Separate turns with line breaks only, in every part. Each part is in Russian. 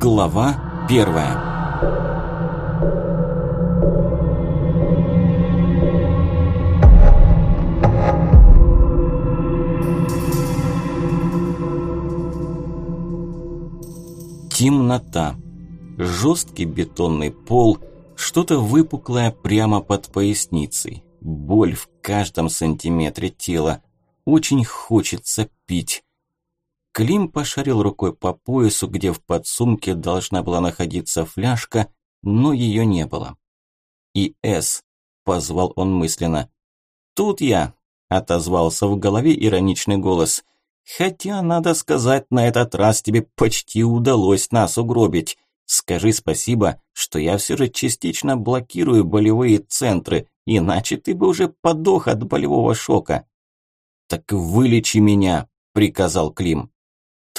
Глава первая Темнота. Жесткий бетонный пол, что-то выпуклое прямо под поясницей. Боль в каждом сантиметре тела. Очень хочется пить. Клим пошарил рукой по поясу, где в подсумке должна была находиться фляжка, но ее не было. «И С», – позвал он мысленно. «Тут я», – отозвался в голове ироничный голос. «Хотя, надо сказать, на этот раз тебе почти удалось нас угробить. Скажи спасибо, что я все же частично блокирую болевые центры, иначе ты бы уже подох от болевого шока». «Так вылечи меня», – приказал Клим.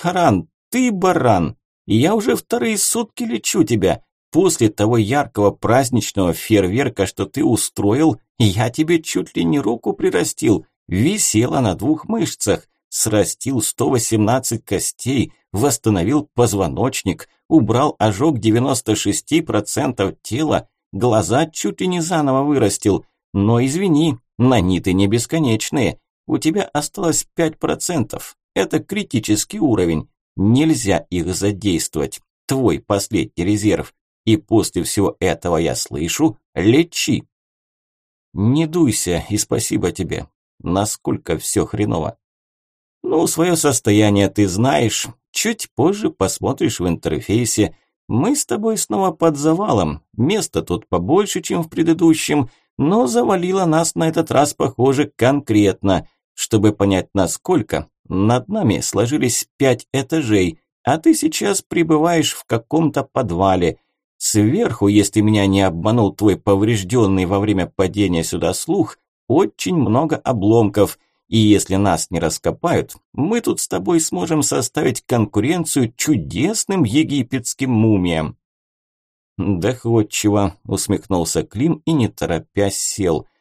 Таран, ты баран! Я уже вторые сутки лечу тебя. После того яркого праздничного фейерверка, что ты устроил, я тебе чуть ли не руку прирастил. Висела на двух мышцах, срастил 118 костей, восстановил позвоночник, убрал ожог 96% тела, глаза чуть ли не заново вырастил. Но извини, наниты не бесконечные. У тебя осталось 5%. Это критический уровень. Нельзя их задействовать. Твой последний резерв. И после всего этого я слышу «лечи». Не дуйся и спасибо тебе. Насколько все хреново. Ну, свое состояние ты знаешь. Чуть позже посмотришь в интерфейсе. Мы с тобой снова под завалом. Места тут побольше, чем в предыдущем, но завалило нас на этот раз, похоже, конкретно. Чтобы понять, насколько, над нами сложились пять этажей, а ты сейчас пребываешь в каком-то подвале. Сверху, если меня не обманул твой поврежденный во время падения сюда слух, очень много обломков, и если нас не раскопают, мы тут с тобой сможем составить конкуренцию чудесным египетским мумиям». «Доходчиво», – усмехнулся Клим и не торопясь сел –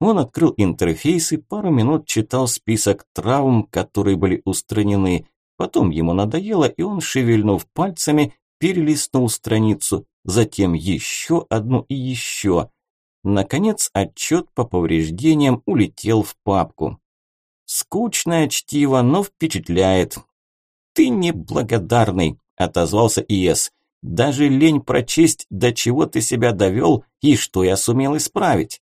он открыл интерфейс и пару минут читал список травм, которые были устранены. Потом ему надоело, и он, шевельнув пальцами, перелистнул страницу, затем еще одну и еще. Наконец, отчет по повреждениям улетел в папку. Скучное чтиво, но впечатляет. «Ты неблагодарный», – отозвался Иес. «Даже лень прочесть, до чего ты себя довел и что я сумел исправить».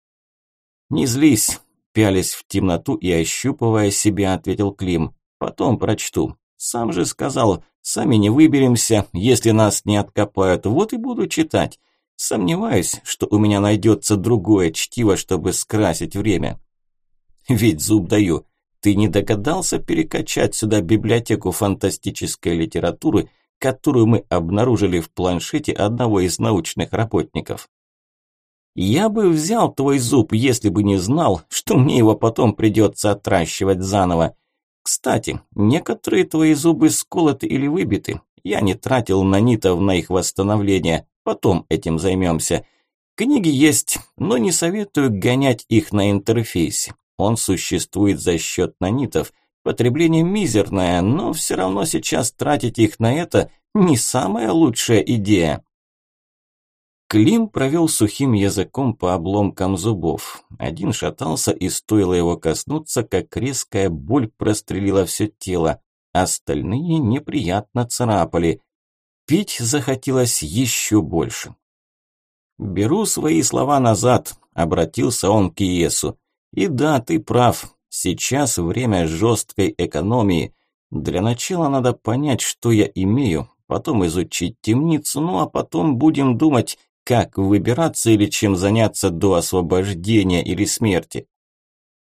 «Не злись», – пялись в темноту и ощупывая себя, ответил Клим. «Потом прочту. Сам же сказал, сами не выберемся, если нас не откопают, вот и буду читать. Сомневаюсь, что у меня найдется другое чтиво, чтобы скрасить время». «Ведь зуб даю, ты не догадался перекачать сюда библиотеку фантастической литературы, которую мы обнаружили в планшете одного из научных работников?» Я бы взял твой зуб, если бы не знал, что мне его потом придется отращивать заново. Кстати, некоторые твои зубы сколоты или выбиты. Я не тратил нанитов на их восстановление. Потом этим займемся. Книги есть, но не советую гонять их на интерфейсе. Он существует за счет нанитов. Потребление мизерное, но все равно сейчас тратить их на это не самая лучшая идея. Клим провел сухим языком по обломкам зубов. Один шатался, и стоило его коснуться, как резкая боль прострелила все тело. Остальные неприятно царапали. Пить захотелось еще больше. «Беру свои слова назад», – обратился он к Иесу. «И да, ты прав. Сейчас время жесткой экономии. Для начала надо понять, что я имею, потом изучить темницу, ну а потом будем думать, как выбираться или чем заняться до освобождения или смерти.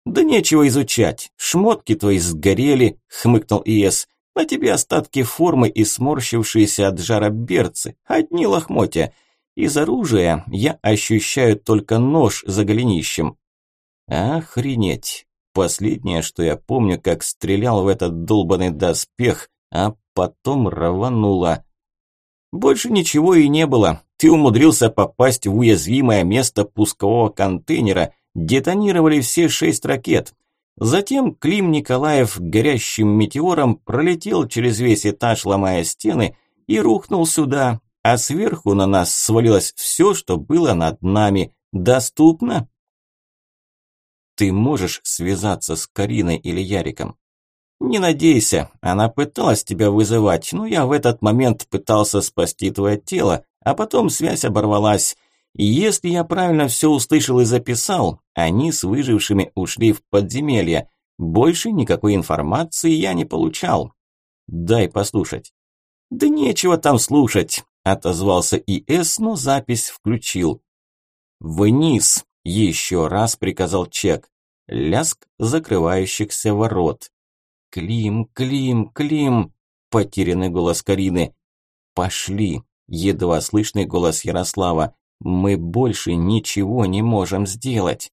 «Да нечего изучать, шмотки твои сгорели», – хмыкнул Иес. «На тебе остатки формы и сморщившиеся от жара берцы, одни лохмотья. Из оружия я ощущаю только нож за голенищем». «Охренеть! Последнее, что я помню, как стрелял в этот долбанный доспех, а потом рвануло. Больше ничего и не было. Ты умудрился попасть в уязвимое место пускового контейнера, детонировали все шесть ракет. Затем Клим Николаев горящим метеором пролетел через весь этаж, ломая стены, и рухнул сюда, а сверху на нас свалилось все, что было над нами. Доступно? Ты можешь связаться с Кариной или Яриком? Не надейся, она пыталась тебя вызывать, но я в этот момент пытался спасти твое тело, а потом связь оборвалась. И если я правильно все услышал и записал, они с выжившими ушли в подземелье. Больше никакой информации я не получал. Дай послушать. Да нечего там слушать, отозвался ИС, но запись включил. Вниз, еще раз приказал Чек. Ляск закрывающихся ворот. Клим, Клим, Клим, потерянный голос Карины. Пошли, едва слышный голос Ярослава. Мы больше ничего не можем сделать.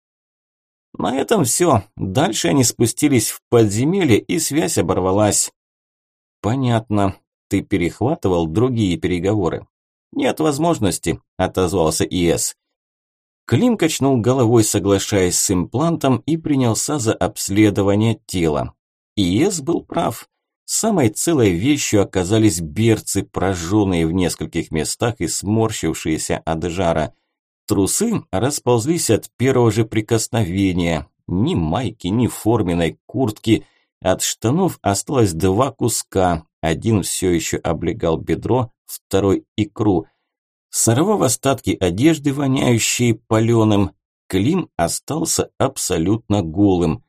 На этом все. Дальше они спустились в подземелье, и связь оборвалась. Понятно. Ты перехватывал другие переговоры? Нет возможности, отозвался ИС. Клим качнул головой, соглашаясь с имплантом, и принялся за обследование тела. ИС был прав. Самой целой вещью оказались берцы, прожженные в нескольких местах и сморщившиеся от жара. Трусы расползлись от первого же прикосновения. Ни майки, ни форменной куртки. От штанов осталось два куска. Один все еще облегал бедро, второй – икру. Сорвав остатки одежды, воняющие паленым, Клим остался абсолютно голым.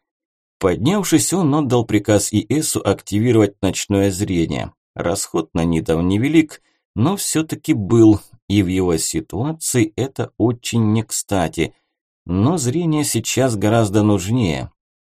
Поднявшись, он отдал приказ ИСу активировать ночное зрение. Расход на нитов невелик, но все-таки был, и в его ситуации это очень не кстати. Но зрение сейчас гораздо нужнее.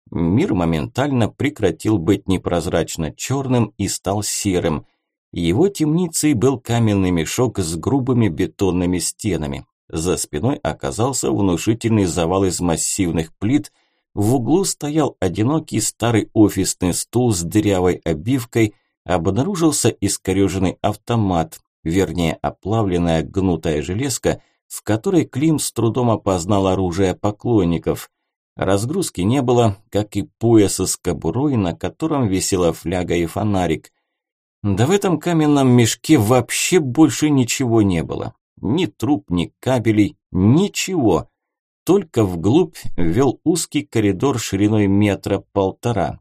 Мир моментально прекратил быть непрозрачно черным и стал серым. Его темницей был каменный мешок с грубыми бетонными стенами. За спиной оказался внушительный завал из массивных плит – в углу стоял одинокий старый офисный стул с дырявой обивкой, обнаружился искореженный автомат, вернее оплавленная гнутая железка, в которой Клим с трудом опознал оружие поклонников. Разгрузки не было, как и пояса с кобурой, на котором висела фляга и фонарик. Да в этом каменном мешке вообще больше ничего не было. Ни труб, ни кабелей, ничего. Только вглубь вел узкий коридор шириной метра полтора.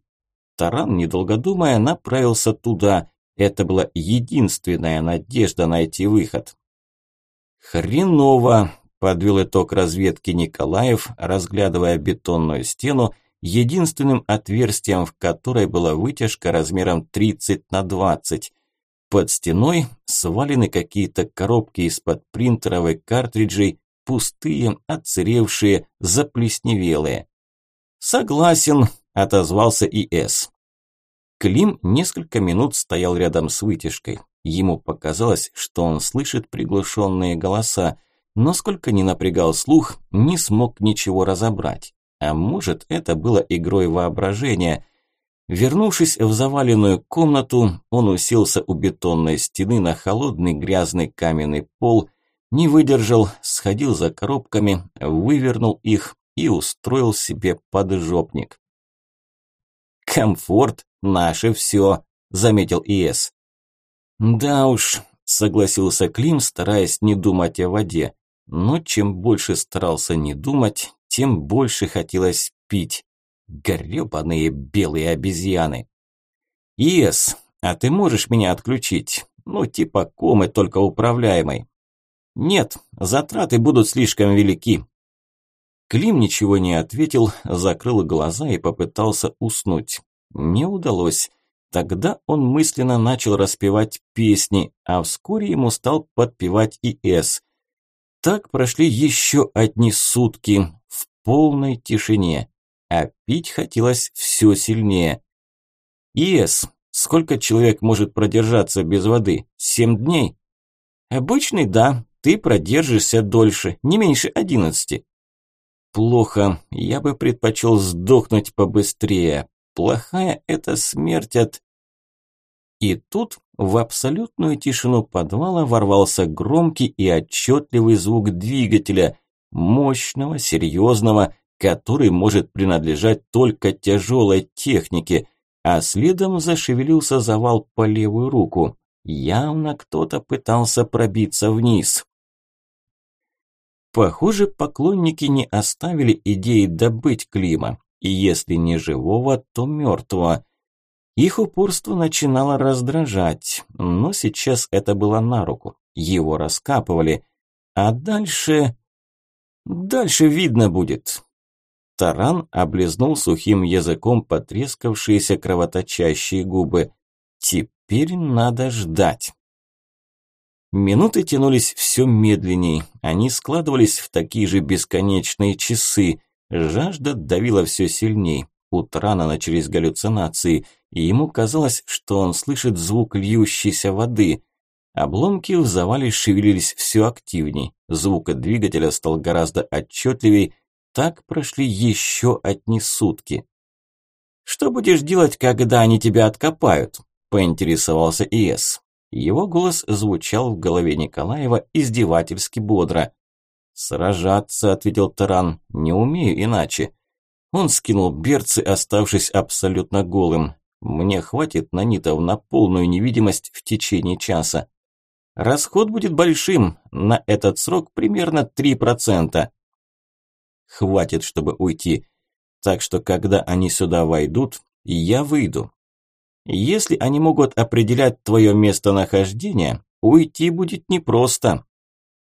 Таран, недолго думая, направился туда. Это была единственная надежда найти выход. «Хреново!» – подвел итог разведки Николаев, разглядывая бетонную стену, единственным отверстием в которой была вытяжка размером 30 на 20. Под стеной свалены какие-то коробки из-под принтеров и картриджей, пустые, отсыревшие, заплесневелые. «Согласен», – отозвался ИС. Клим несколько минут стоял рядом с вытяжкой. Ему показалось, что он слышит приглушенные голоса, но сколько ни напрягал слух, не смог ничего разобрать. А может, это было игрой воображения. Вернувшись в заваленную комнату, он уселся у бетонной стены на холодный грязный каменный пол не выдержал, сходил за коробками, вывернул их и устроил себе поджопник. «Комфорт – наше все», – заметил ИС. «Да уж», – согласился Клим, стараясь не думать о воде. Но чем больше старался не думать, тем больше хотелось пить. Гребаные белые обезьяны. «ИС, а ты можешь меня отключить? Ну, типа комы, только управляемой. Нет, затраты будут слишком велики. Клим ничего не ответил, закрыл глаза и попытался уснуть. Не удалось. Тогда он мысленно начал распевать песни, а вскоре ему стал подпевать и С. Так прошли еще одни сутки в полной тишине, а пить хотелось все сильнее. ИС, сколько человек может продержаться без воды? Семь дней? Обычный, да, ты продержишься дольше, не меньше одиннадцати. Плохо, я бы предпочел сдохнуть побыстрее. Плохая это смерть от... И тут в абсолютную тишину подвала ворвался громкий и отчетливый звук двигателя, мощного, серьезного, который может принадлежать только тяжелой технике, а следом зашевелился завал по левую руку. Явно кто-то пытался пробиться вниз. Похоже, поклонники не оставили идеи добыть Клима, и если не живого, то мертвого. Их упорство начинало раздражать, но сейчас это было на руку. Его раскапывали. А дальше... Дальше видно будет. Таран облизнул сухим языком потрескавшиеся кровоточащие губы. Теперь надо ждать. Минуты тянулись все медленней, они складывались в такие же бесконечные часы. Жажда давила все сильней. У Тарана начались галлюцинации, и ему казалось, что он слышит звук льющейся воды. Обломки в завале шевелились все активней, звук двигателя стал гораздо отчетливей, так прошли еще одни сутки. «Что будешь делать, когда они тебя откопают?» – поинтересовался Иэс. Его голос звучал в голове Николаева издевательски бодро. «Сражаться», – ответил Таран, – «не умею иначе». Он скинул берцы, оставшись абсолютно голым. «Мне хватит нанитов на полную невидимость в течение часа. Расход будет большим, на этот срок примерно 3%. Хватит, чтобы уйти. Так что, когда они сюда войдут, я выйду. Если они могут определять твое местонахождение, уйти будет непросто.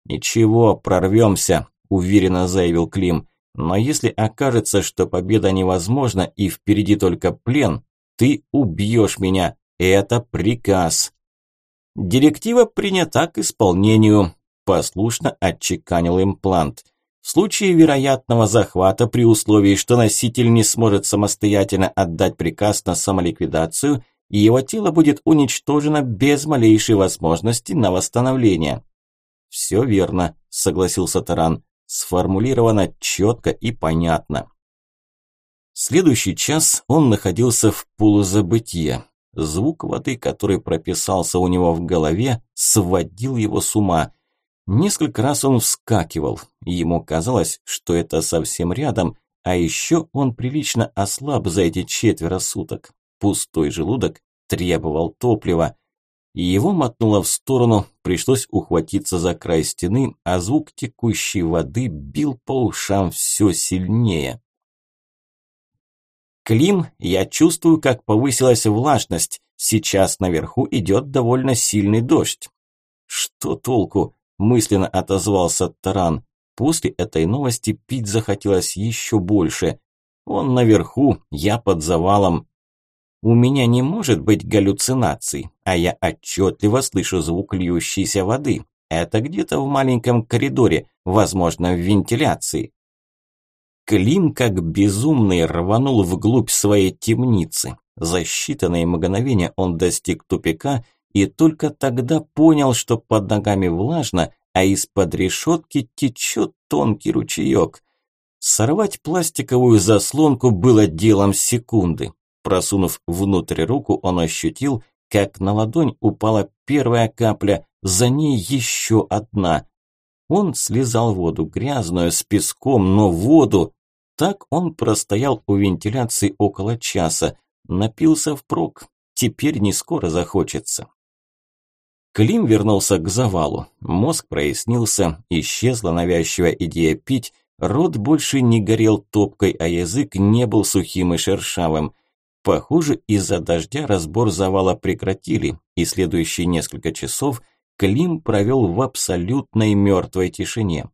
Ничего, прорвемся, уверенно заявил Клим. Но если окажется, что победа невозможна и впереди только плен, ты убьешь меня. Это приказ. Директива принята к исполнению, послушно отчеканил имплант. В случае вероятного захвата при условии, что носитель не сможет самостоятельно отдать приказ на самоликвидацию, его тело будет уничтожено без малейшей возможности на восстановление. «Все верно», – согласился Таран. «Сформулировано четко и понятно». Следующий час он находился в полузабытье. Звук воды, который прописался у него в голове, сводил его с ума. Несколько раз он вскакивал, ему казалось, что это совсем рядом, а еще он прилично ослаб за эти четверо суток. Пустой желудок требовал топлива. Его мотнуло в сторону, пришлось ухватиться за край стены, а звук текущей воды бил по ушам все сильнее. Клим, я чувствую, как повысилась влажность. Сейчас наверху идет довольно сильный дождь. Что толку? Мысленно отозвался Таран. После этой новости пить захотелось еще больше. Он наверху, я под завалом. У меня не может быть галлюцинаций, а я отчетливо слышу звук льющейся воды. Это где-то в маленьком коридоре, возможно, в вентиляции. Клим, как безумный, рванул вглубь своей темницы. За считанные мгновения он достиг тупика и только тогда понял, что под ногами влажно, а из-под решетки течет тонкий ручеек. Сорвать пластиковую заслонку было делом секунды. Просунув внутрь руку, он ощутил, как на ладонь упала первая капля, за ней еще одна. Он слезал воду, грязную, с песком, но воду. Так он простоял у вентиляции около часа, напился впрок, теперь не скоро захочется. Клим вернулся к завалу, мозг прояснился, исчезла навязчивая идея пить, рот больше не горел топкой, а язык не был сухим и шершавым. Похоже, из-за дождя разбор завала прекратили, и следующие несколько часов – Клим провел в абсолютной мертвой тишине.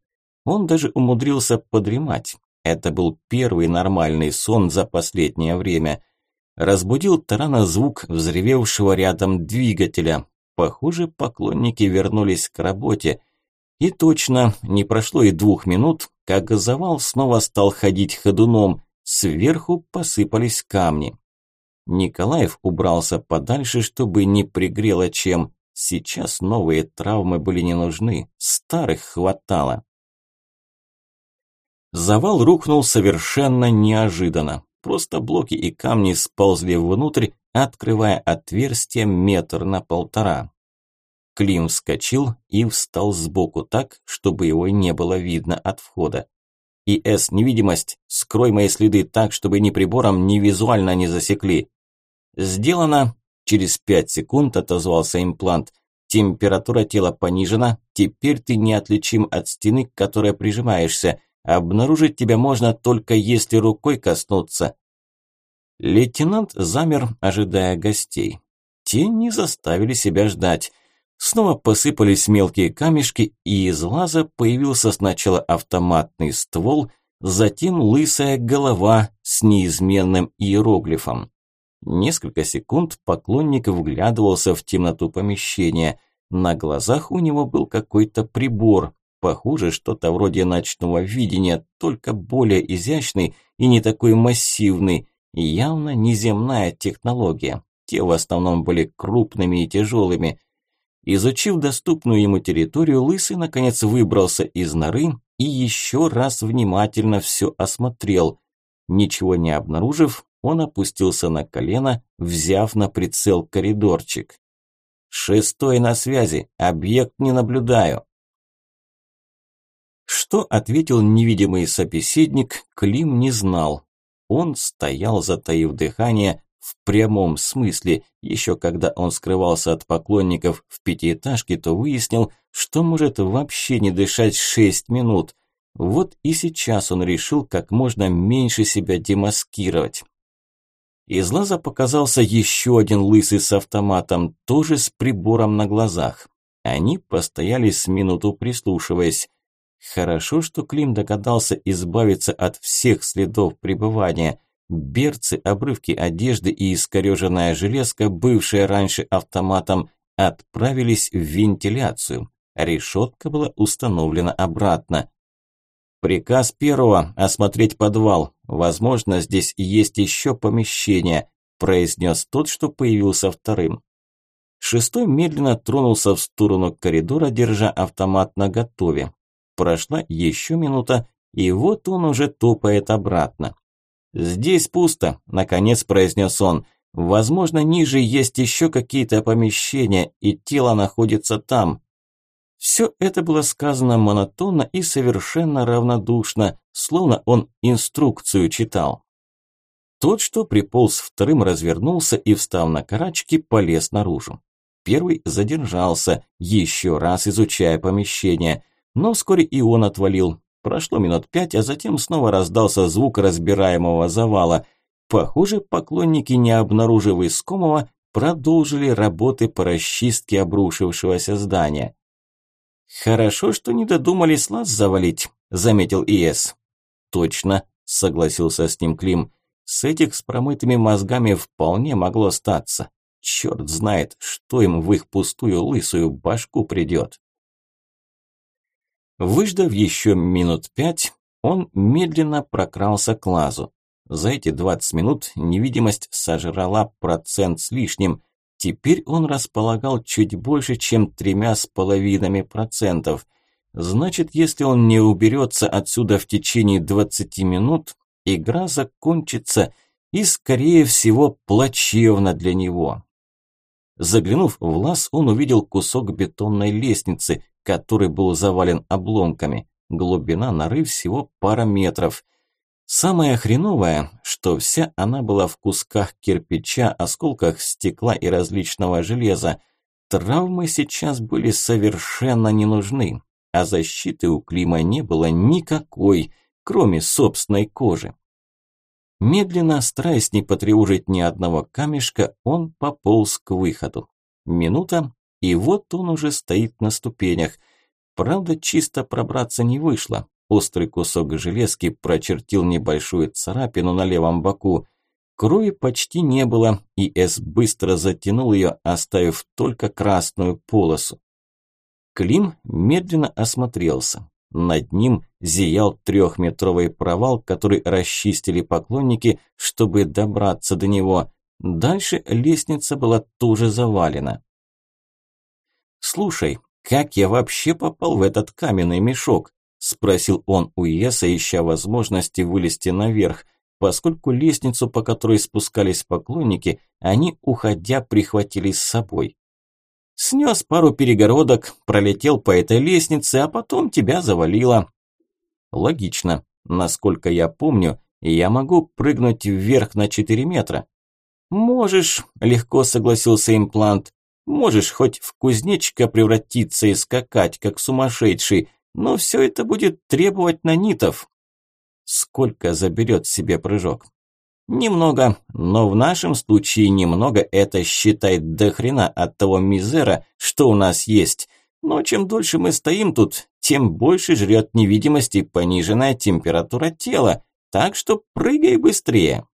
Он даже умудрился подремать. Это был первый нормальный сон за последнее время. Разбудил Тарана звук взревевшего рядом двигателя. Похоже, поклонники вернулись к работе. И точно, не прошло и двух минут, как завал снова стал ходить ходуном. Сверху посыпались камни. Николаев убрался подальше, чтобы не пригрело чем. Сейчас новые травмы были не нужны, старых хватало. Завал рухнул совершенно неожиданно. Просто блоки и камни сползли внутрь, открывая отверстие метр на полтора. Клим вскочил и встал сбоку так, чтобы его не было видно от входа. И С невидимость, скрой мои следы так, чтобы ни прибором, ни визуально не засекли. Сделано, Через пять секунд отозвался имплант. Температура тела понижена, теперь ты неотличим от стены, к которой прижимаешься. Обнаружить тебя можно только если рукой коснуться. Лейтенант замер, ожидая гостей. Те не заставили себя ждать. Снова посыпались мелкие камешки, и из лаза появился сначала автоматный ствол, затем лысая голова с неизменным иероглифом. Несколько секунд поклонник вглядывался в темноту помещения. На глазах у него был какой-то прибор, похоже, что-то вроде ночного видения, только более изящный и не такой массивный, явно неземная технология. Те в основном были крупными и тяжелыми. Изучив доступную ему территорию, Лысый наконец выбрался из норы и еще раз внимательно все осмотрел. Ничего не обнаружив, он опустился на колено, взяв на прицел коридорчик. «Шестой на связи, объект не наблюдаю». Что ответил невидимый собеседник, Клим не знал. Он стоял, затаив дыхание, в прямом смысле. Еще когда он скрывался от поклонников в пятиэтажке, то выяснил, что может вообще не дышать шесть минут. Вот и сейчас он решил как можно меньше себя демаскировать. Из лаза показался еще один лысый с автоматом, тоже с прибором на глазах. Они постояли с минуту прислушиваясь. Хорошо, что Клим догадался избавиться от всех следов пребывания. Берцы, обрывки одежды и искореженная железка, бывшая раньше автоматом, отправились в вентиляцию. Решетка была установлена обратно. Приказ первого – осмотреть подвал. Возможно, здесь есть еще помещение, произнес тот, что появился вторым. Шестой медленно тронулся в сторону коридора, держа автомат наготове. Прошла еще минута, и вот он уже топает обратно. «Здесь пусто», – наконец произнес он. «Возможно, ниже есть еще какие-то помещения, и тело находится там. Все это было сказано монотонно и совершенно равнодушно, словно он инструкцию читал. Тот, что приполз вторым, развернулся и, встав на карачки, полез наружу. Первый задержался, еще раз изучая помещение, но вскоре и он отвалил. Прошло минут пять, а затем снова раздался звук разбираемого завала. Похоже, поклонники, не обнаружив искомого, продолжили работы по расчистке обрушившегося здания. «Хорошо, что не додумались лаз завалить», – заметил ИС. «Точно», – согласился с ним Клим. «С этих с промытыми мозгами вполне могло статься. Черт знает, что им в их пустую лысую башку придет». Выждав еще минут пять, он медленно прокрался к лазу. За эти двадцать минут невидимость сожрала процент с лишним. Теперь он располагал чуть больше, чем тремя с половинами процентов. Значит, если он не уберется отсюда в течение 20 минут, игра закончится и, скорее всего, плачевно для него. Заглянув в лаз, он увидел кусок бетонной лестницы, который был завален обломками. Глубина норы всего пара метров – Самое хреновое, что вся она была в кусках кирпича, осколках стекла и различного железа. Травмы сейчас были совершенно не нужны, а защиты у Клима не было никакой, кроме собственной кожи. Медленно, стараясь не потревожить ни одного камешка, он пополз к выходу. Минута, и вот он уже стоит на ступенях. Правда, чисто пробраться не вышло. Острый кусок железки прочертил небольшую царапину на левом боку. Крови почти не было, и Эс быстро затянул ее, оставив только красную полосу. Клим медленно осмотрелся. Над ним зиял трехметровый провал, который расчистили поклонники, чтобы добраться до него. Дальше лестница была тоже завалена. «Слушай, как я вообще попал в этот каменный мешок?» – спросил он у Иеса, ища возможности вылезти наверх, поскольку лестницу, по которой спускались поклонники, они, уходя, прихватили с собой. «Снес пару перегородок, пролетел по этой лестнице, а потом тебя завалило». «Логично. Насколько я помню, я могу прыгнуть вверх на 4 метра». Можешь, легко согласился имплант. Можешь хоть в кузнечика превратиться и скакать, как сумасшедший, но все это будет требовать нанитов. Сколько заберет себе прыжок? Немного, но в нашем случае немного это считает до хрена от того мизера, что у нас есть. Но чем дольше мы стоим тут, тем больше жрет невидимости пониженная температура тела, так что прыгай быстрее.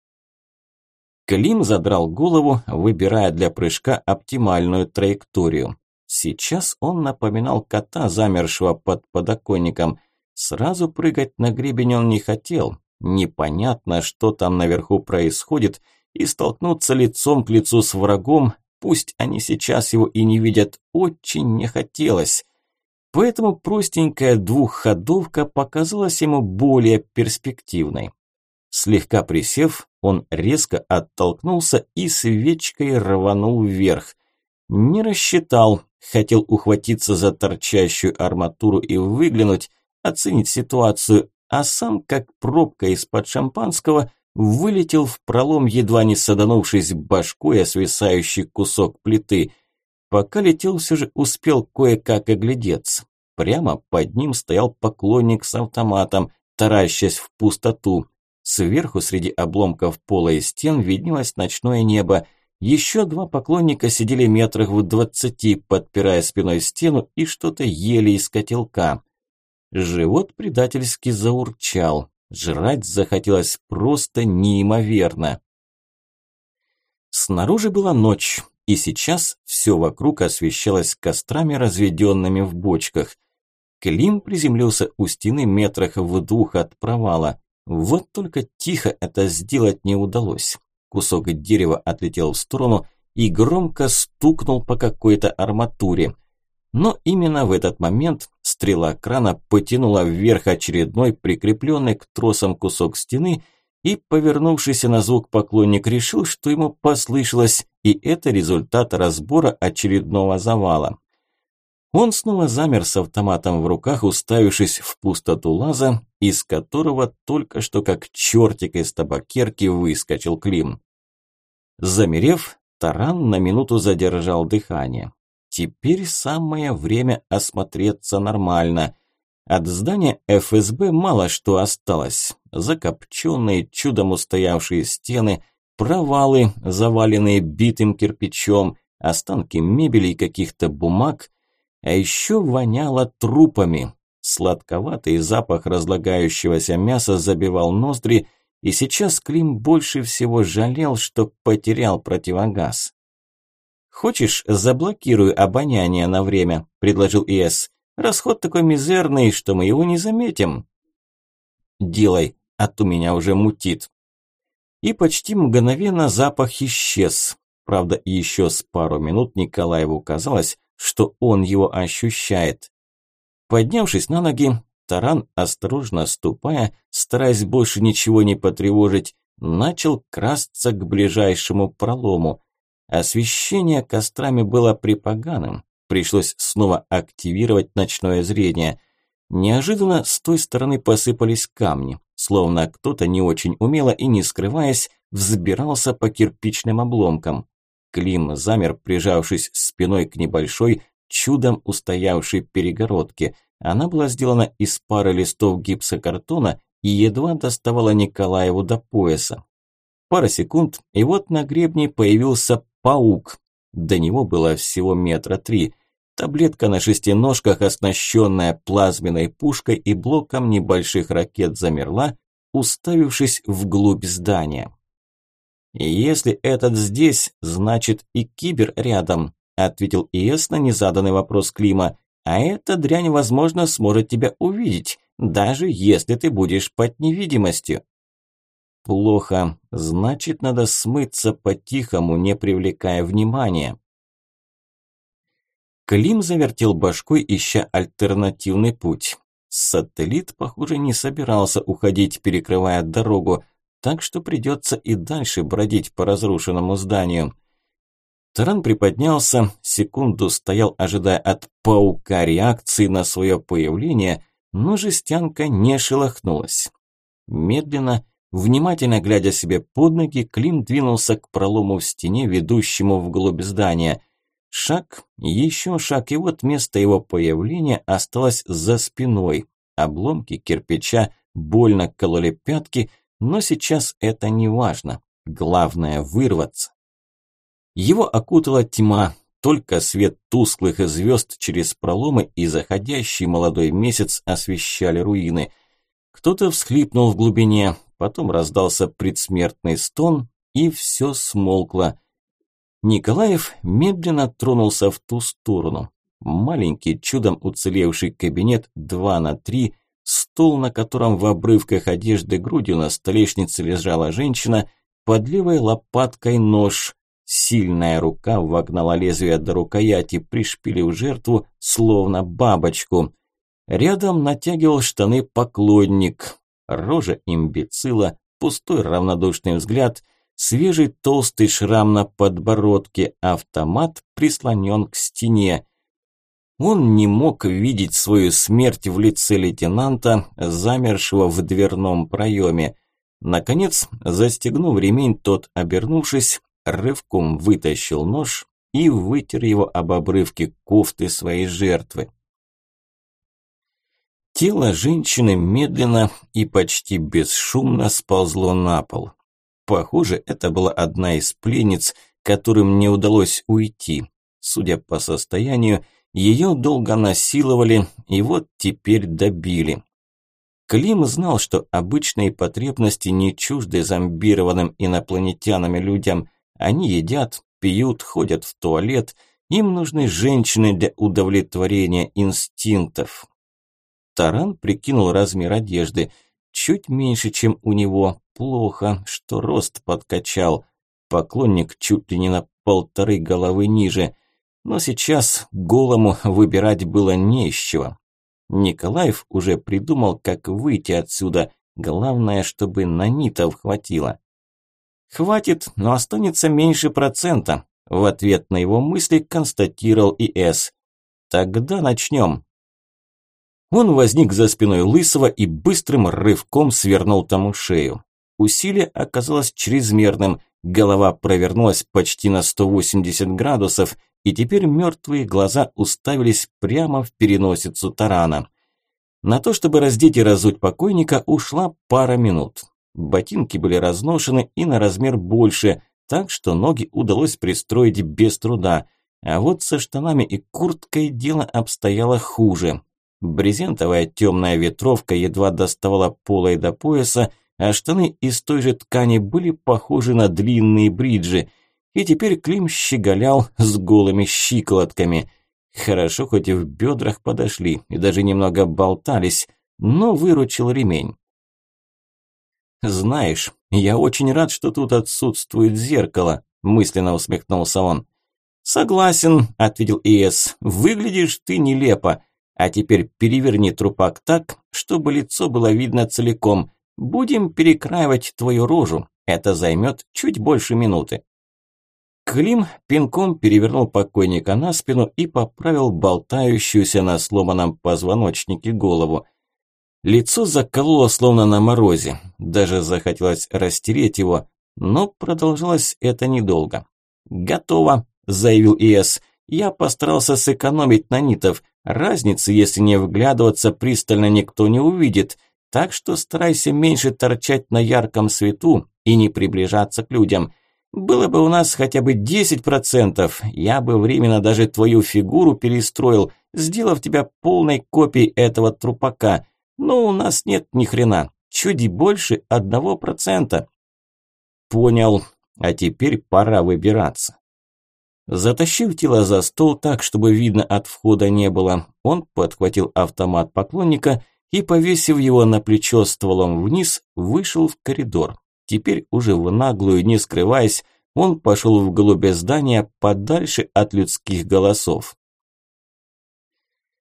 Клим задрал голову, выбирая для прыжка оптимальную траекторию. Сейчас он напоминал кота, замершего под подоконником. Сразу прыгать на гребень он не хотел. Непонятно, что там наверху происходит, и столкнуться лицом к лицу с врагом, пусть они сейчас его и не видят, очень не хотелось. Поэтому простенькая двухходовка показалась ему более перспективной. Слегка присев, он резко оттолкнулся и свечкой рванул вверх. Не рассчитал, хотел ухватиться за торчащую арматуру и выглянуть, оценить ситуацию, а сам, как пробка из-под шампанского, вылетел в пролом, едва не саданувшись башкой о свисающий кусок плиты. Пока летел, все же успел кое-как оглядеться. Прямо под ним стоял поклонник с автоматом, таращась в пустоту. Сверху среди обломков пола и стен виднелось ночное небо. Еще два поклонника сидели метрах в двадцати, подпирая спиной стену и что-то ели из котелка. Живот предательски заурчал. Жрать захотелось просто неимоверно. Снаружи была ночь, и сейчас все вокруг освещалось кострами, разведенными в бочках. Клим приземлился у стены метрах в двух от провала. Вот только тихо это сделать не удалось. Кусок дерева отлетел в сторону и громко стукнул по какой-то арматуре. Но именно в этот момент стрела крана потянула вверх очередной прикрепленный к тросам кусок стены и, повернувшийся на звук поклонник, решил, что ему послышалось, и это результат разбора очередного завала. Он снова замер с автоматом в руках, уставившись в пустоту лаза, из которого только что как чертик из табакерки выскочил Клим. Замерев, Таран на минуту задержал дыхание. Теперь самое время осмотреться нормально. От здания ФСБ мало что осталось. Закопченные, чудом устоявшие стены, провалы, заваленные битым кирпичом, останки мебели и каких-то бумаг – а еще воняло трупами. Сладковатый запах разлагающегося мяса забивал ноздри, и сейчас Клим больше всего жалел, что потерял противогаз. «Хочешь, заблокирую обоняние на время?» – предложил ИС. «Расход такой мизерный, что мы его не заметим». «Делай, а то меня уже мутит». И почти мгновенно запах исчез. Правда, еще с пару минут Николаеву казалось, что он его ощущает. Поднявшись на ноги, Таран, осторожно ступая, стараясь больше ничего не потревожить, начал красться к ближайшему пролому. Освещение кострами было припоганым, пришлось снова активировать ночное зрение. Неожиданно с той стороны посыпались камни, словно кто-то не очень умело и не скрываясь, взбирался по кирпичным обломкам. Клим замер, прижавшись спиной к небольшой, чудом устоявшей перегородке. Она была сделана из пары листов гипсокартона и едва доставала Николаеву до пояса. Пара секунд, и вот на гребне появился паук. До него было всего метра три. Таблетка на шести ножках, оснащенная плазменной пушкой и блоком небольших ракет, замерла, уставившись вглубь здания. «Если этот здесь, значит и кибер рядом», ответил ИС на незаданный вопрос Клима. «А эта дрянь, возможно, сможет тебя увидеть, даже если ты будешь под невидимостью». «Плохо. Значит, надо смыться по-тихому, не привлекая внимания». Клим завертел башкой, ища альтернативный путь. Сателлит, похоже, не собирался уходить, перекрывая дорогу так что придется и дальше бродить по разрушенному зданию. Таран приподнялся, секунду стоял, ожидая от паука реакции на свое появление, но жестянка не шелохнулась. Медленно, Внимательно глядя себе под ноги, Клим двинулся к пролому в стене, ведущему вглубь здания. Шаг, еще шаг, и вот место его появления осталось за спиной. Обломки кирпича больно кололи пятки, но сейчас это не важно. Главное вырваться. Его окутала тьма, только свет тусклых звезд через проломы и заходящий молодой месяц освещали руины. Кто-то всхлипнул в глубине, потом раздался предсмертный стон, и все смолкло. Николаев медленно тронулся в ту сторону. Маленький, чудом уцелевший кабинет 2 на 3, стол, на котором в обрывках одежды грудью на столешнице лежала женщина, под левой лопаткой нож. Сильная рука вогнала лезвие до рукояти, пришпилив жертву, словно бабочку. Рядом натягивал штаны поклонник, рожа имбецила, пустой равнодушный взгляд, свежий толстый шрам на подбородке, автомат прислонен к стене. Он не мог видеть свою смерть в лице лейтенанта, замершего в дверном проеме. Наконец, застегнув ремень, тот, обернувшись, рывком вытащил нож и вытер его об обрывки кофты своей жертвы. Тело женщины медленно и почти бесшумно сползло на пол. Похоже, это была одна из пленниц, которым не удалось уйти. Судя по состоянию, ее долго насиловали и вот теперь добили. Клим знал, что обычные потребности не чужды зомбированным инопланетянами людям. Они едят, пьют, ходят в туалет. Им нужны женщины для удовлетворения инстинктов. Таран прикинул размер одежды. Чуть меньше, чем у него. Плохо, что рост подкачал. Поклонник чуть ли не на полторы головы ниже. Но сейчас голому выбирать было не из чего. Николаев уже придумал, как выйти отсюда. Главное, чтобы нанитов хватило. «Хватит, но останется меньше процента», – в ответ на его мысли констатировал ИС. «Тогда начнем». Он возник за спиной Лысого и быстрым рывком свернул тому шею. Усилие оказалось чрезмерным, голова провернулась почти на 180 градусов, и теперь мертвые глаза уставились прямо в переносицу тарана. На то, чтобы раздеть и разуть покойника, ушла пара минут. Ботинки были разношены и на размер больше, так что ноги удалось пристроить без труда. А вот со штанами и курткой дело обстояло хуже. Брезентовая темная ветровка едва доставала пола и до пояса, а штаны из той же ткани были похожи на длинные бриджи. И теперь Клим щеголял с голыми щиколотками. Хорошо, хоть и в бедрах подошли, и даже немного болтались, но выручил ремень. «Знаешь, я очень рад, что тут отсутствует зеркало», – мысленно усмехнулся он. «Согласен», – ответил Иэс, – «выглядишь ты нелепо. А теперь переверни трупак так, чтобы лицо было видно целиком. Будем перекраивать твою рожу. Это займет чуть больше минуты. Клим пинком перевернул покойника на спину и поправил болтающуюся на сломанном позвоночнике голову. Лицо закололо словно на морозе. Даже захотелось растереть его, но продолжалось это недолго. «Готово», – заявил ИС. «Я постарался сэкономить на нитов. Разницы, если не вглядываться пристально, никто не увидит. Так что старайся меньше торчать на ярком свету и не приближаться к людям. Было бы у нас хотя бы 10%, я бы временно даже твою фигуру перестроил, сделав тебя полной копией этого трупака. Но у нас нет ни хрена, чуть больше одного процента. Понял, а теперь пора выбираться. Затащив тело за стол так, чтобы видно от входа не было, он подхватил автомат поклонника и, повесив его на плечо стволом вниз, вышел в коридор. Теперь уже в наглую, не скрываясь, он пошел в голубе здания подальше от людских голосов.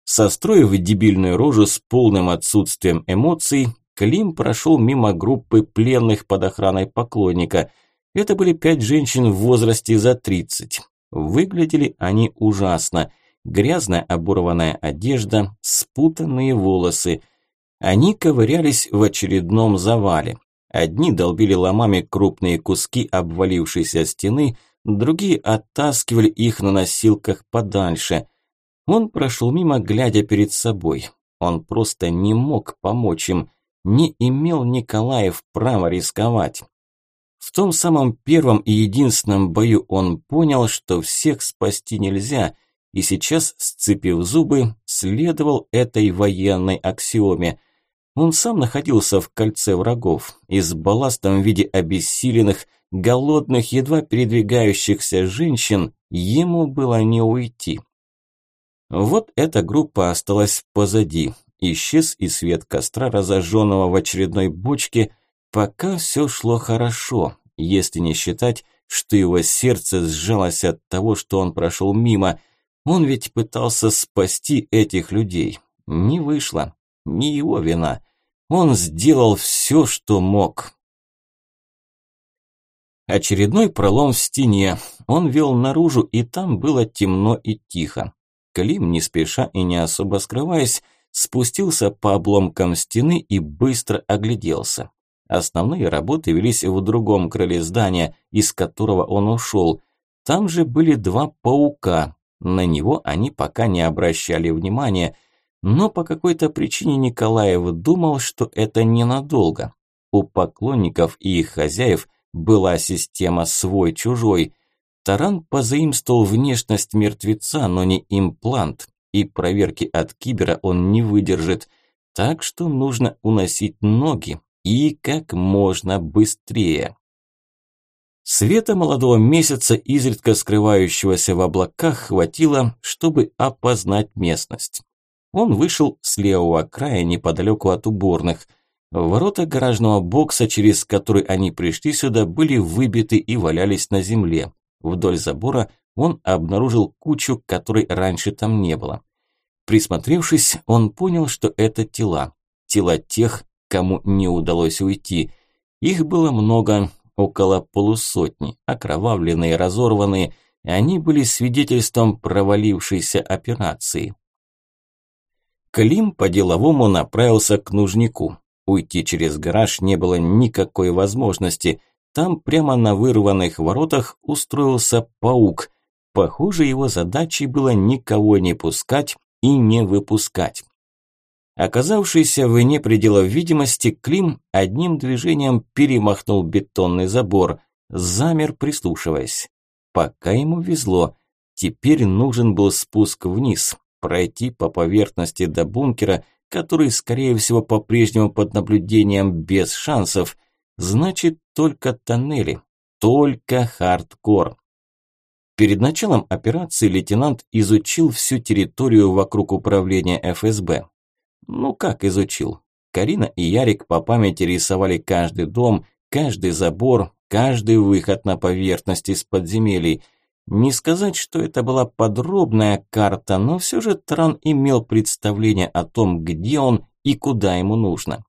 Состроив дебильную рожу с полным отсутствием эмоций, Клим прошел мимо группы пленных под охраной поклонника. Это были пять женщин в возрасте за тридцать. Выглядели они ужасно. Грязная оборванная одежда, спутанные волосы. Они ковырялись в очередном завале. Одни долбили ломами крупные куски обвалившейся стены, другие оттаскивали их на носилках подальше. Он прошел мимо, глядя перед собой. Он просто не мог помочь им, не имел Николаев права рисковать. В том самом первом и единственном бою он понял, что всех спасти нельзя, и сейчас, сцепив зубы, следовал этой военной аксиоме. Он сам находился в кольце врагов и с балластом в виде обессиленных, голодных, едва передвигающихся женщин ему было не уйти. Вот эта группа осталась позади. Исчез и свет костра, разожженного в очередной бочке. Пока все шло хорошо, если не считать, что его сердце сжалось от того, что он прошел мимо. Он ведь пытался спасти этих людей. Не вышло. Не его вина. Он сделал все, что мог. Очередной пролом в стене. Он вел наружу, и там было темно и тихо. Клим, не спеша и не особо скрываясь, спустился по обломкам стены и быстро огляделся. Основные работы велись в другом крыле здания, из которого он ушел. Там же были два паука. На него они пока не обращали внимания – но по какой-то причине Николаев думал, что это ненадолго. У поклонников и их хозяев была система свой-чужой. Таран позаимствовал внешность мертвеца, но не имплант, и проверки от кибера он не выдержит. Так что нужно уносить ноги и как можно быстрее. Света молодого месяца, изредка скрывающегося в облаках, хватило, чтобы опознать местность. Он вышел с левого края неподалеку от уборных. Ворота гаражного бокса, через который они пришли сюда, были выбиты и валялись на земле. Вдоль забора он обнаружил кучу, которой раньше там не было. Присмотревшись, он понял, что это тела. Тела тех, кому не удалось уйти. Их было много, около полусотни, окровавленные, разорванные. Они были свидетельством провалившейся операции. Клим по-деловому направился к нужнику. Уйти через гараж не было никакой возможности. Там прямо на вырванных воротах устроился паук. Похоже, его задачей было никого не пускать и не выпускать. Оказавшийся вне пределов видимости, Клим одним движением перемахнул бетонный забор, замер, прислушиваясь. Пока ему везло, теперь нужен был спуск вниз, пройти по поверхности до бункера, который, скорее всего, по-прежнему под наблюдением без шансов, значит только тоннели, только хардкор. Перед началом операции лейтенант изучил всю территорию вокруг управления ФСБ. Ну как изучил? Карина и Ярик по памяти рисовали каждый дом, каждый забор, каждый выход на поверхность из подземелий – не сказать, что это была подробная карта, но все же Тран имел представление о том, где он и куда ему нужно.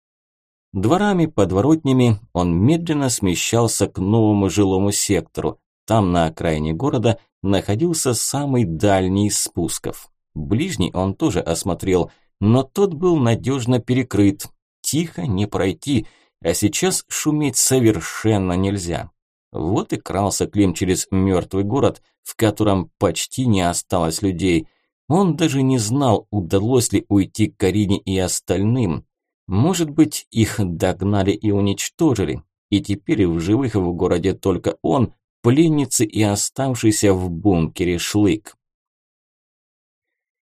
Дворами, подворотнями он медленно смещался к новому жилому сектору. Там, на окраине города, находился самый дальний из спусков. Ближний он тоже осмотрел, но тот был надежно перекрыт. Тихо не пройти, а сейчас шуметь совершенно нельзя. Вот и крался Клим через мертвый город, в котором почти не осталось людей. Он даже не знал, удалось ли уйти Карине и остальным. Может быть, их догнали и уничтожили, и теперь в живых в городе только он, пленницы и оставшийся в бункере шлык.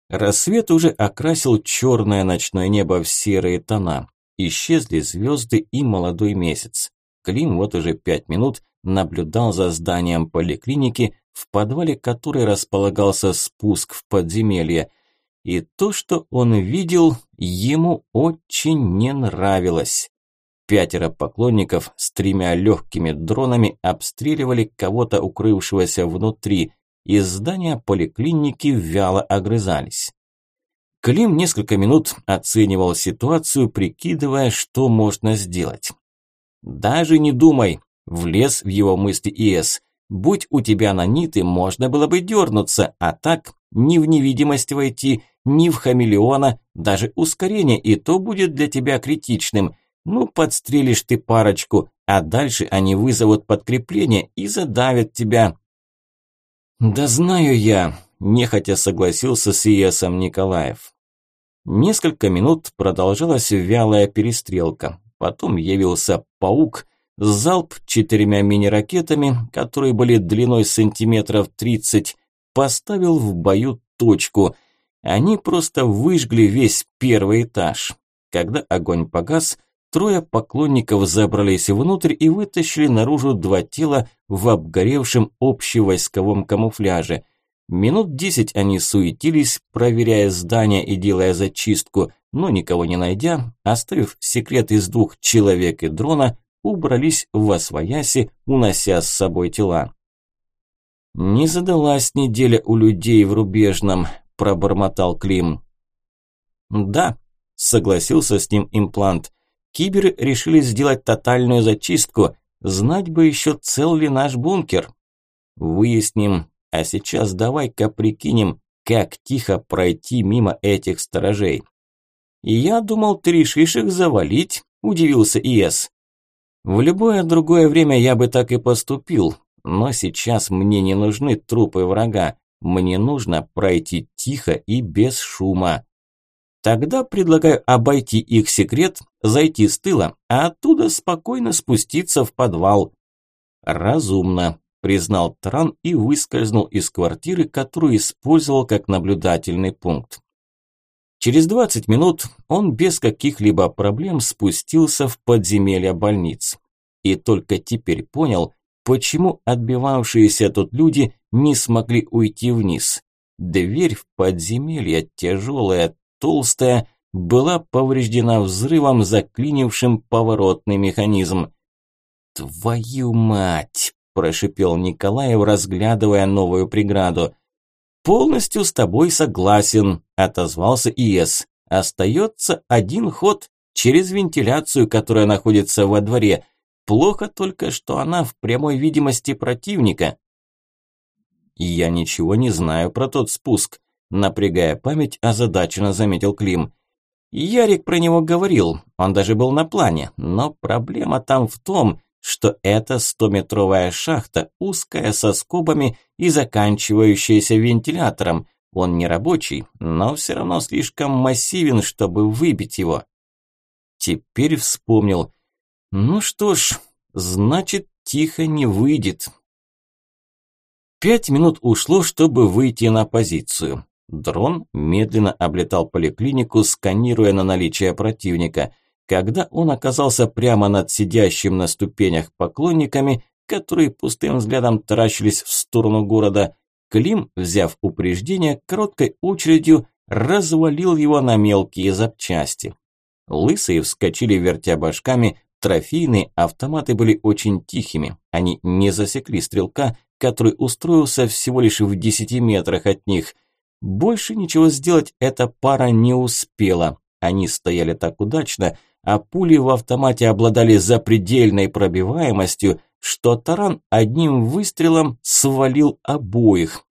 Рассвет уже окрасил черное ночное небо в серые тона. Исчезли звезды и молодой месяц. Клим вот уже пять минут наблюдал за зданием поликлиники, в подвале которой располагался спуск в подземелье. И то, что он видел, ему очень не нравилось. Пятеро поклонников с тремя легкими дронами обстреливали кого-то, укрывшегося внутри. Из здания поликлиники вяло огрызались. Клим несколько минут оценивал ситуацию, прикидывая, что можно сделать. «Даже не думай», – влез в его мысли ИС. «Будь у тебя наниты, можно было бы дернуться, а так ни в невидимость войти, ни в хамелеона, даже ускорение и то будет для тебя критичным. Ну, подстрелишь ты парочку, а дальше они вызовут подкрепление и задавят тебя. Да знаю я, нехотя согласился с Иесом Николаев. Несколько минут продолжалась вялая перестрелка. Потом явился паук, залп четырьмя мини-ракетами, которые были длиной сантиметров тридцать, поставил в бою точку. Они просто выжгли весь первый этаж. Когда огонь погас, трое поклонников забрались внутрь и вытащили наружу два тела в обгоревшем общевойсковом камуфляже. Минут десять они суетились, проверяя здание и делая зачистку, но никого не найдя, оставив секрет из двух человек и дрона, убрались в освояси, унося с собой тела. «Не задалась неделя у людей в рубежном», – пробормотал Клим. «Да», – согласился с ним имплант. «Киберы решили сделать тотальную зачистку. Знать бы еще, цел ли наш бункер». «Выясним, а сейчас давай-ка прикинем, как тихо пройти мимо этих сторожей. «Я думал, ты решишь их завалить», – удивился Иэс. «В любое другое время я бы так и поступил, но сейчас мне не нужны трупы врага, мне нужно пройти тихо и без шума. Тогда предлагаю обойти их секрет, зайти с тыла, а оттуда спокойно спуститься в подвал». «Разумно», признал Тран и выскользнул из квартиры, которую использовал как наблюдательный пункт. Через 20 минут он без каких-либо проблем спустился в подземелье больниц. И только теперь понял, почему отбивавшиеся тут люди не смогли уйти вниз. Дверь в подземелье, тяжелая, толстая, была повреждена взрывом, заклинившим поворотный механизм. «Твою мать!» – прошипел Николаев, разглядывая новую преграду. «Полностью с тобой согласен», – отозвался ИС. «Остается один ход через вентиляцию, которая находится во дворе. Плохо только, что она в прямой видимости противника». «Я ничего не знаю про тот спуск», – напрягая память, озадаченно заметил Клим. Ярик про него говорил, он даже был на плане, но проблема там в том, что это стометровая шахта, узкая, со скобами и заканчивающаяся вентилятором. Он не рабочий, но все равно слишком массивен, чтобы выбить его. Теперь вспомнил. Ну что ж, значит, тихо не выйдет. Пять минут ушло, чтобы выйти на позицию. Дрон медленно облетал поликлинику, сканируя на наличие противника. Когда он оказался прямо над сидящим на ступенях поклонниками, которые пустым взглядом таращились в сторону города, Клим, взяв упреждение, короткой очередью развалил его на мелкие запчасти. Лысые вскочили, вертя башками, трофейные автоматы были очень тихими, они не засекли стрелка, который устроился всего лишь в десяти метрах от них. Больше ничего сделать эта пара не успела, они стояли так удачно – а пули в автомате обладали запредельной пробиваемостью, что таран одним выстрелом свалил обоих.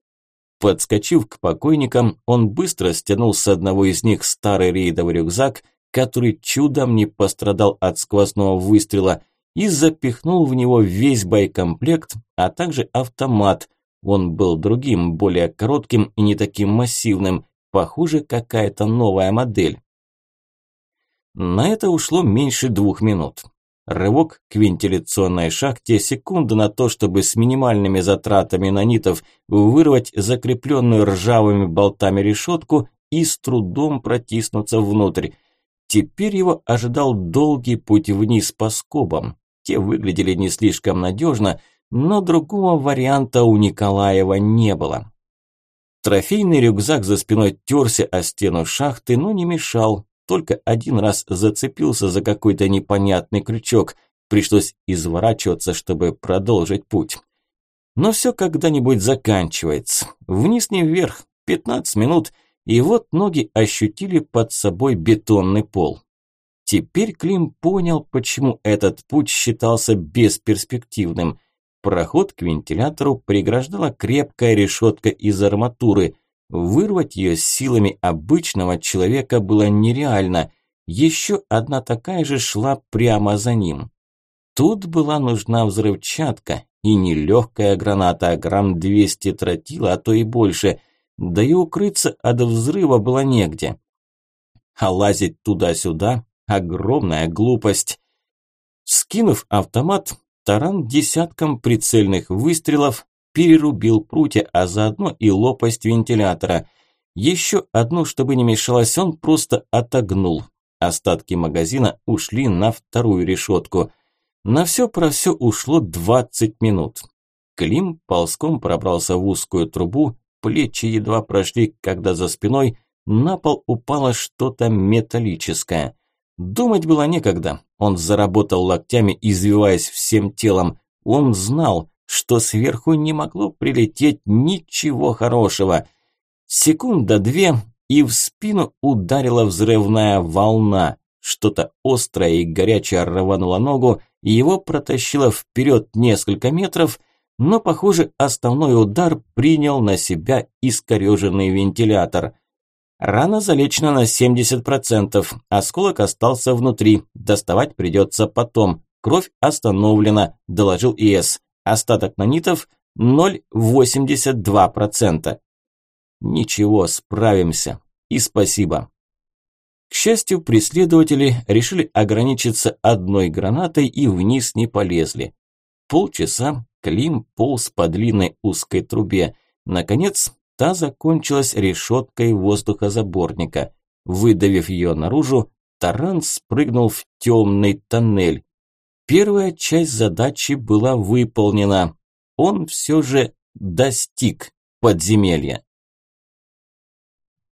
Подскочив к покойникам, он быстро стянул с одного из них старый рейдовый рюкзак, который чудом не пострадал от сквозного выстрела, и запихнул в него весь боекомплект, а также автомат. Он был другим, более коротким и не таким массивным, похоже, какая-то новая модель. На это ушло меньше двух минут. Рывок к вентиляционной шахте, секунда на то, чтобы с минимальными затратами нанитов вырвать закрепленную ржавыми болтами решетку и с трудом протиснуться внутрь. Теперь его ожидал долгий путь вниз по скобам. Те выглядели не слишком надежно, но другого варианта у Николаева не было. Трофейный рюкзак за спиной терся о стену шахты, но не мешал, только один раз зацепился за какой-то непонятный крючок. Пришлось изворачиваться, чтобы продолжить путь. Но все когда-нибудь заканчивается. Вниз не вверх, 15 минут, и вот ноги ощутили под собой бетонный пол. Теперь Клим понял, почему этот путь считался бесперспективным. Проход к вентилятору преграждала крепкая решетка из арматуры. Вырвать ее силами обычного человека было нереально. Еще одна такая же шла прямо за ним. Тут была нужна взрывчатка, и не легкая граната, а грамм 200 тротила, а то и больше, да и укрыться от взрыва было негде. А лазить туда-сюда – огромная глупость. Скинув автомат, Таран десятком прицельных выстрелов перерубил прутья, а заодно и лопасть вентилятора. Еще одну, чтобы не мешалось, он просто отогнул. Остатки магазина ушли на вторую решетку. На все про все ушло 20 минут. Клим ползком пробрался в узкую трубу, плечи едва прошли, когда за спиной на пол упало что-то металлическое. Думать было некогда. Он заработал локтями, извиваясь всем телом. Он знал, что сверху не могло прилететь ничего хорошего. Секунда-две, и в спину ударила взрывная волна. Что-то острое и горячее рвануло ногу, и его протащило вперед несколько метров, но, похоже, основной удар принял на себя искореженный вентилятор. Рана залечена на 70%, осколок остался внутри, доставать придется потом. Кровь остановлена, доложил ИС. Остаток нанитов 0,82%. Ничего, справимся. И спасибо. К счастью, преследователи решили ограничиться одной гранатой и вниз не полезли. Полчаса Клим полз по длинной узкой трубе. Наконец, та закончилась решеткой воздухозаборника. Выдавив ее наружу, таран спрыгнул в темный тоннель. Первая часть задачи была выполнена. Он все же достиг подземелья.